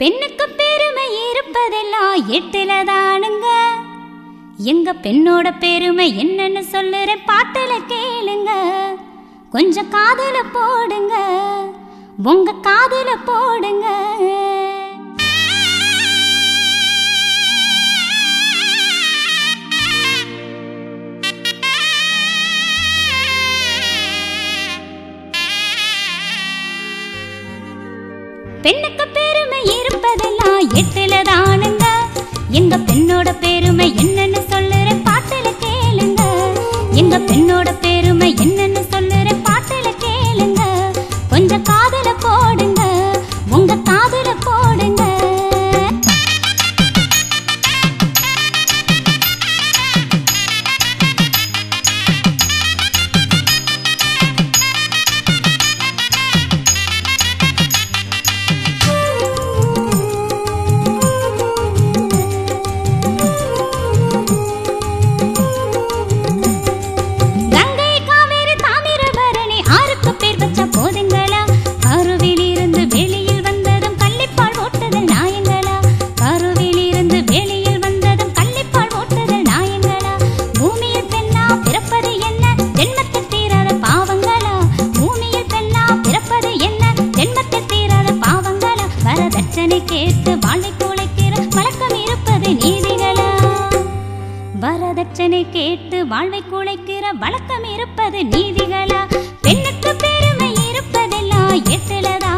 பெண்ணுக்கு பெருமை இருப்பதெல்லாம் எட்டுல தானுங்க. எங்க பெண்ணோட பெருமை என்னன்னு சொல்லுற பாட்டுல கேளுங்க. கொஞ்சம் காதல போடுங்க. உங்க காதல போடுங்க. பெண்ணுக்கு எங்க பெண்ணோட பெருமை என்னன்னு சொல்லுறேன் பாட்டுல கேளுங்க. எங்க பெண்ணோட பெருமை என்னன்னு சொல்லுறேன் பாட்டுல கேளுங்க. கொஞ்சம் காதல போட வரதட்சணை கேட்டு வாழ்வை குலைக்கிற வழக்கம் இருப்பது நீதிகளா? பெண்ணுக்கு பெருமை இருப்பதெல்லாம் எட்டுலதான்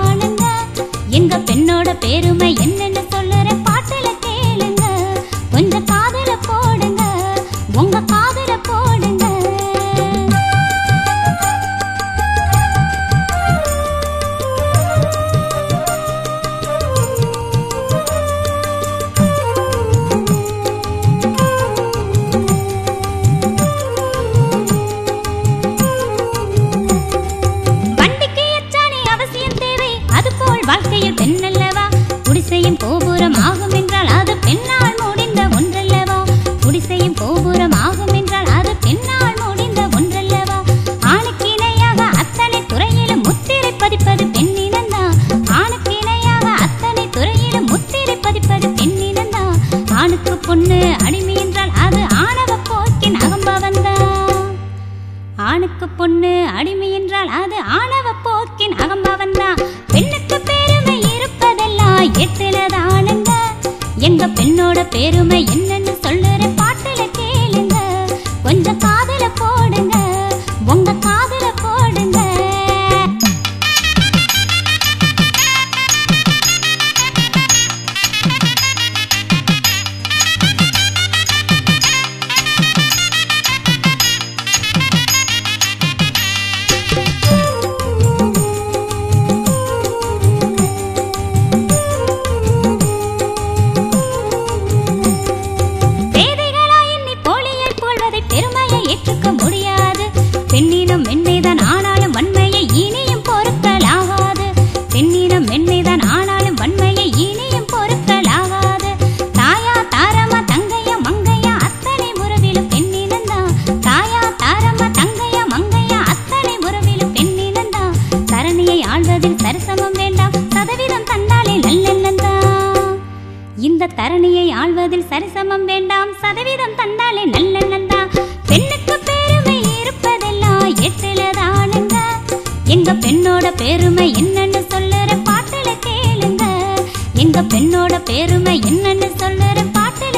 குடிசையும் கோபுரம் ஆகும் என்றால் அது பெண்ணால் முடிந்த ஒன்றல்லவா? குடிசையும் கோபுரம் ஆகும் என்றால் அது பெண்ணால் முடிந்த ஒன்றல்லவா? ஆணுக்கு இணையாக அத்தனை துறையிலும் முத்திரை பதிப்பது பெண்ணினந்தா? ஆணுக்கு இணையாக அத்தனை துறையிலும் முத்திரை பதிப்பது பெண்ணினந்தா? ஆணுக்கு பொண்ணு அடிமை என்றால் அது ஆணவ போக்கின் அகம்பவன்தான் ஆணுக்கு பொண்ணு அடிமை பெருமை என்னன்னு சொல்ல. ஏற்றுக்க முடியாது. பெண்ணினம் மென்மைதான் ஆனாலும் வன்மையை இனியும் பொறுக்கலாகாது. பெண்ணினம் மென்மைதான் ஆனாலும் வன்மையை இனியும் பொறுக்கலாகாது. தாயா தாரமா தங்கையா மங்கையா அத்தனை உறவிலும் பெண்ணினந்தான் தாயா தாரமா தங்கையா மங்கையா அத்தனை உறவிலும் பெண்ணினந்தான் தரணியை ஆழ்வதில் சரிசமம் வேண்டாம் சதவீதம் தந்தாலே நல்லெண்ணந்தான் இந்த தரணியை ஆள்வதில் சரிசமம் வேண்டாம் சதவீதம் தந்தாலே நல்லெண்ணந்தான் பெருமை என்னன்னு சொல்லுற பாட்டுல